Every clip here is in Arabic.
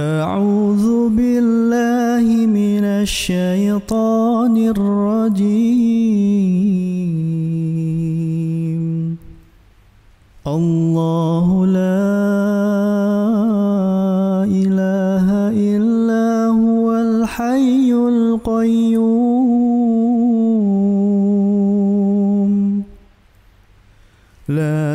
أعوذ بالله من الشيطان الرجيم. الله لا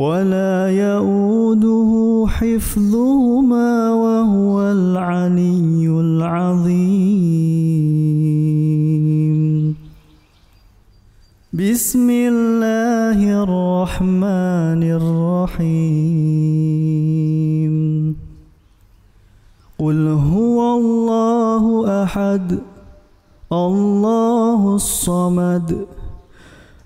ولا يؤوده حفظهما وهو العلي العظيم. بسم الله الرحمن الرحيم. قل هو الله أحد الله الصمد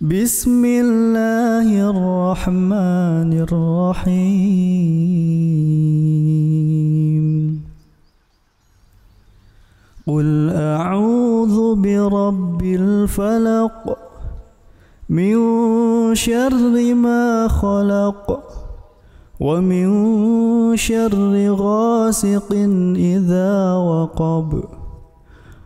بسم الله الرحمن الرحيم. قل أعوذ برب الفلق من شر ما خلق ومن شر غاسق إذا وقب.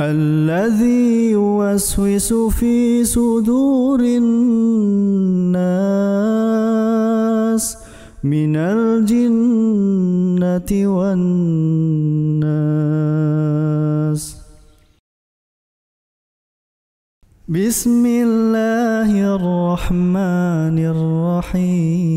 الذي يوسوس في صدور الناس من الجنة والناس. بسم الله الرحمن الرحيم.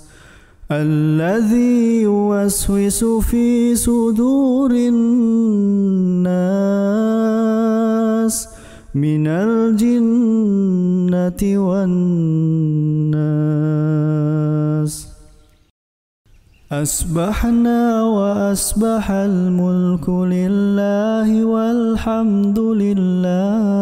الذي يوسوس في صدور الناس من الجنة والناس. أسبحنا وأسبح الملك لله والحمد لله.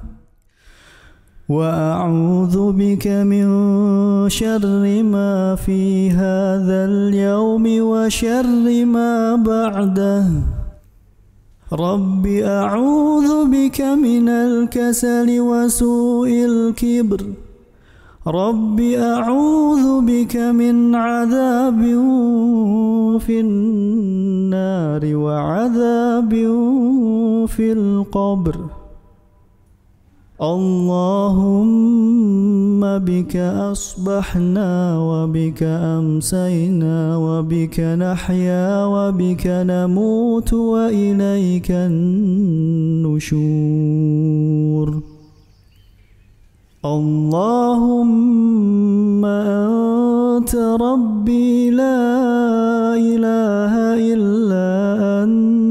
وأعوذ بك من شر ما في هذا اليوم وشر ما بعده. رب أعوذ بك من الكسل وسوء الكبر. رب أعوذ بك من عذاب في النار وعذاب في القبر. اللهم بك أصبحنا وبك أمسينا وبك نحيا وبك نموت وإليك النشور. اللهم أنت ربي لا إله إلا أنت.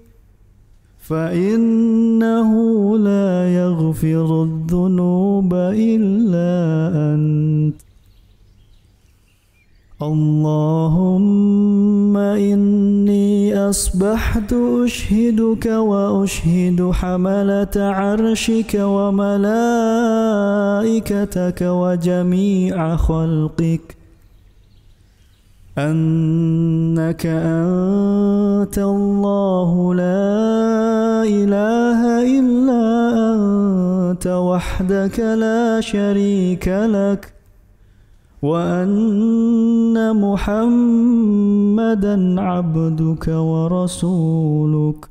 فإنه لا يغفر الذنوب إلا أنت. اللهم إني أصبحت أشهدك وأشهد حملة عرشك وملائكتك وجميع خلقك. أنك أنت الله لا إله إلا أنت وحدك لا شريك لك وأن محمدا عبدك ورسولك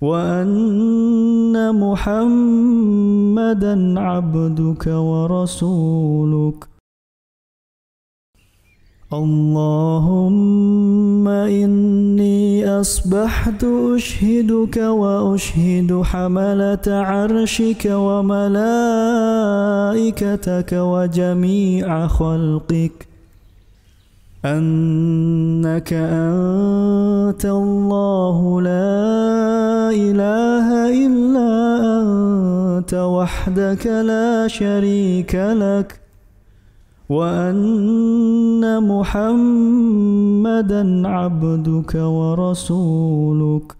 وأن محمدا عبدك ورسولك. اللهم إني أصبحت أشهدك وأشهد حملة عرشك وملائكتك وجميع خلقك. أنك أنت الله لا إله إلا أنت وحدك لا شريك لك وأن محمدا عبدك ورسولك.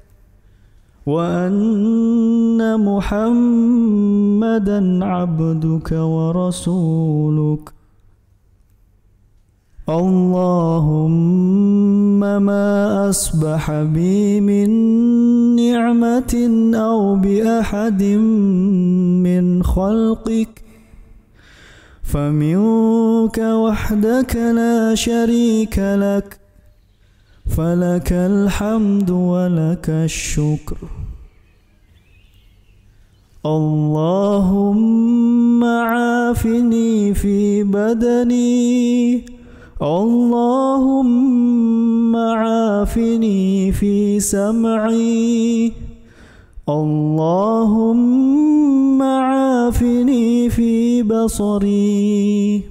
وأن محمدا عبدك ورسولك. اللهم ما أصبح بي من نعمة أو بأحد من خلقك. فمنك وحدك لا شريك لك. فلك الحمد ولك الشكر. اللهم عافني في بدني. اللهم عافني في سمعي. اللهم عافني في بصري.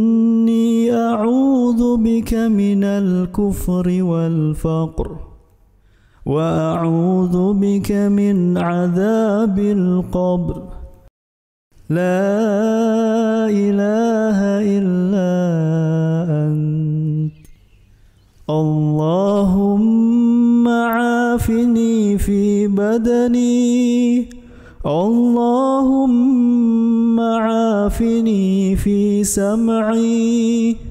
أعوذ بك من الكفر والفقر وأعوذ بك من عذاب القبر. لا إله إلا أنت. اللهم عافني في بدني. اللهم عافني في سمعي.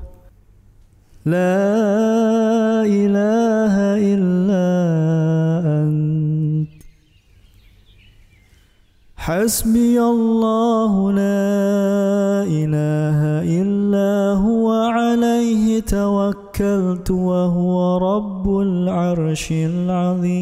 لا إله إلا أنت. حسبي الله لا إله إلا هو عليه توكلت وهو رب العرش العظيم.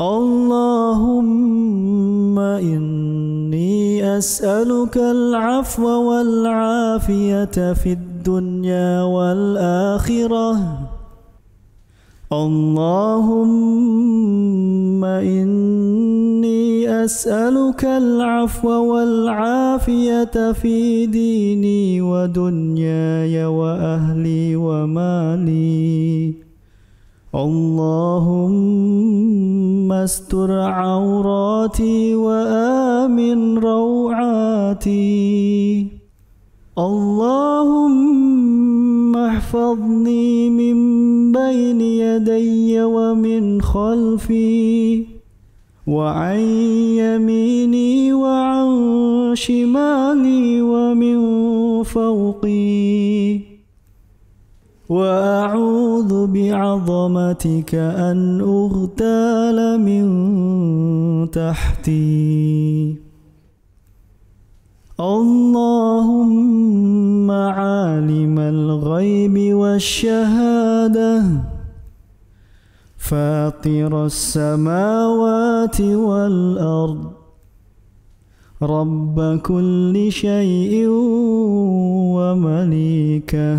اللهم إني أسألك العفو والعافية في الدنيا والآخرة. اللهم إني أسألك العفو والعافية في ديني ودنياي وأهلي ومالي. اللهم استر عوراتي وآمن روعاتي. اللهم احفظني من بين يدي ومن خلفي وعن يميني وعن شمالي ومن فوقي. وأعوذ بعظمتك أن أغتال من تحتي. اللهم عالم الغيب والشهادة فاطر السماوات والأرض. رب كل شيء ومليكه.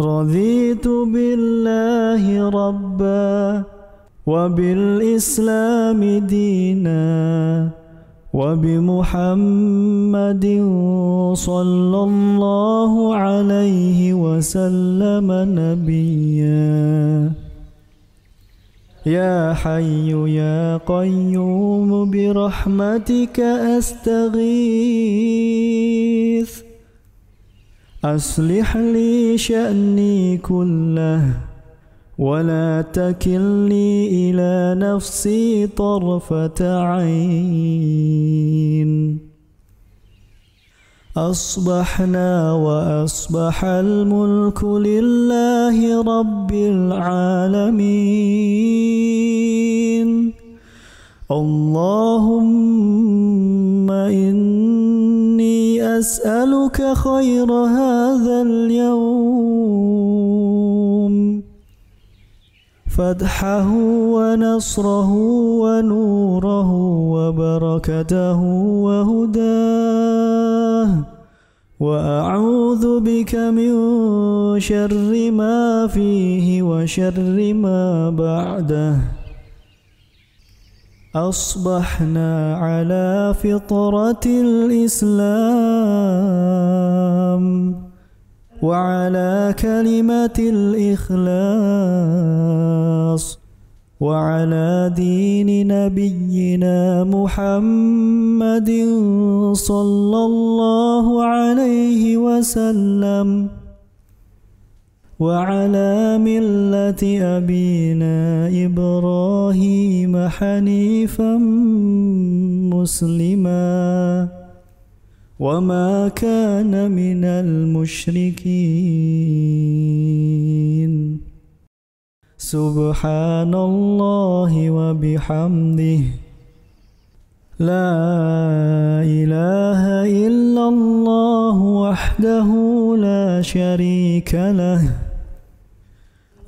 رضيت بالله ربا وبالإسلام دينا وبمحمد صلى الله عليه وسلم نبيا. يا حي يا قيوم برحمتك أستغيث. أصلح لي شأني كله ولا تكلني إلى نفسي طرفة عين. أصبحنا وأصبح الملك لله رب العالمين. اللهم إني أسألك خير هذا اليوم. فتحه ونصره ونوره وبركته وهداه. وأعوذ بك من شر ما فيه وشر ما بعده. أصبحنا على فطرة الإسلام وعلى كلمة الإخلاص وعلى دين نبينا محمد صلى الله عليه وسلم وعلى ملة أبينا إبراهيم حنيفا مسلما. وما كان من المشركين. سبحان الله وبحمده. لا إله إلا الله وحده لا شريك له.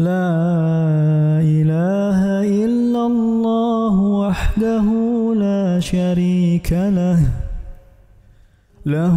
لا إله إلا الله وحده لا شريك له. له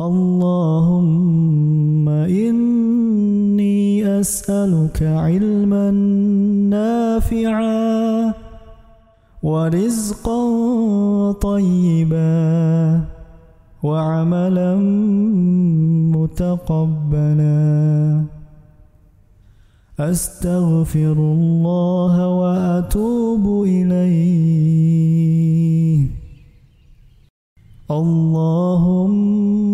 اللهم إني أسألك علما نافعا ورزقا طيبا وعملا متقبلا. أستغفر الله وأتوب إليه. اللهم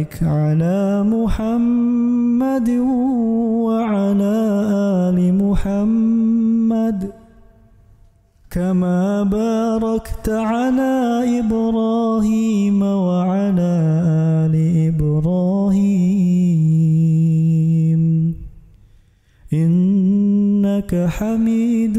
بارك على محمد وعلى آل محمد كما باركت على إبراهيم وعلى آل إبراهيم إنك حميد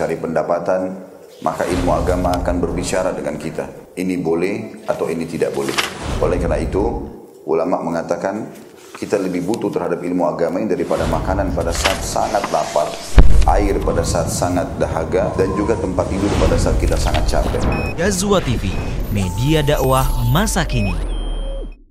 mencari pendapatan, maka ilmu agama akan berbicara dengan kita. Ini boleh atau ini tidak boleh. Oleh karena itu, ulama mengatakan kita lebih butuh terhadap ilmu agama ini daripada makanan pada saat sangat lapar, air pada saat sangat dahaga, dan juga tempat tidur pada saat kita sangat capek. Gazwa TV, media dakwah masa kini.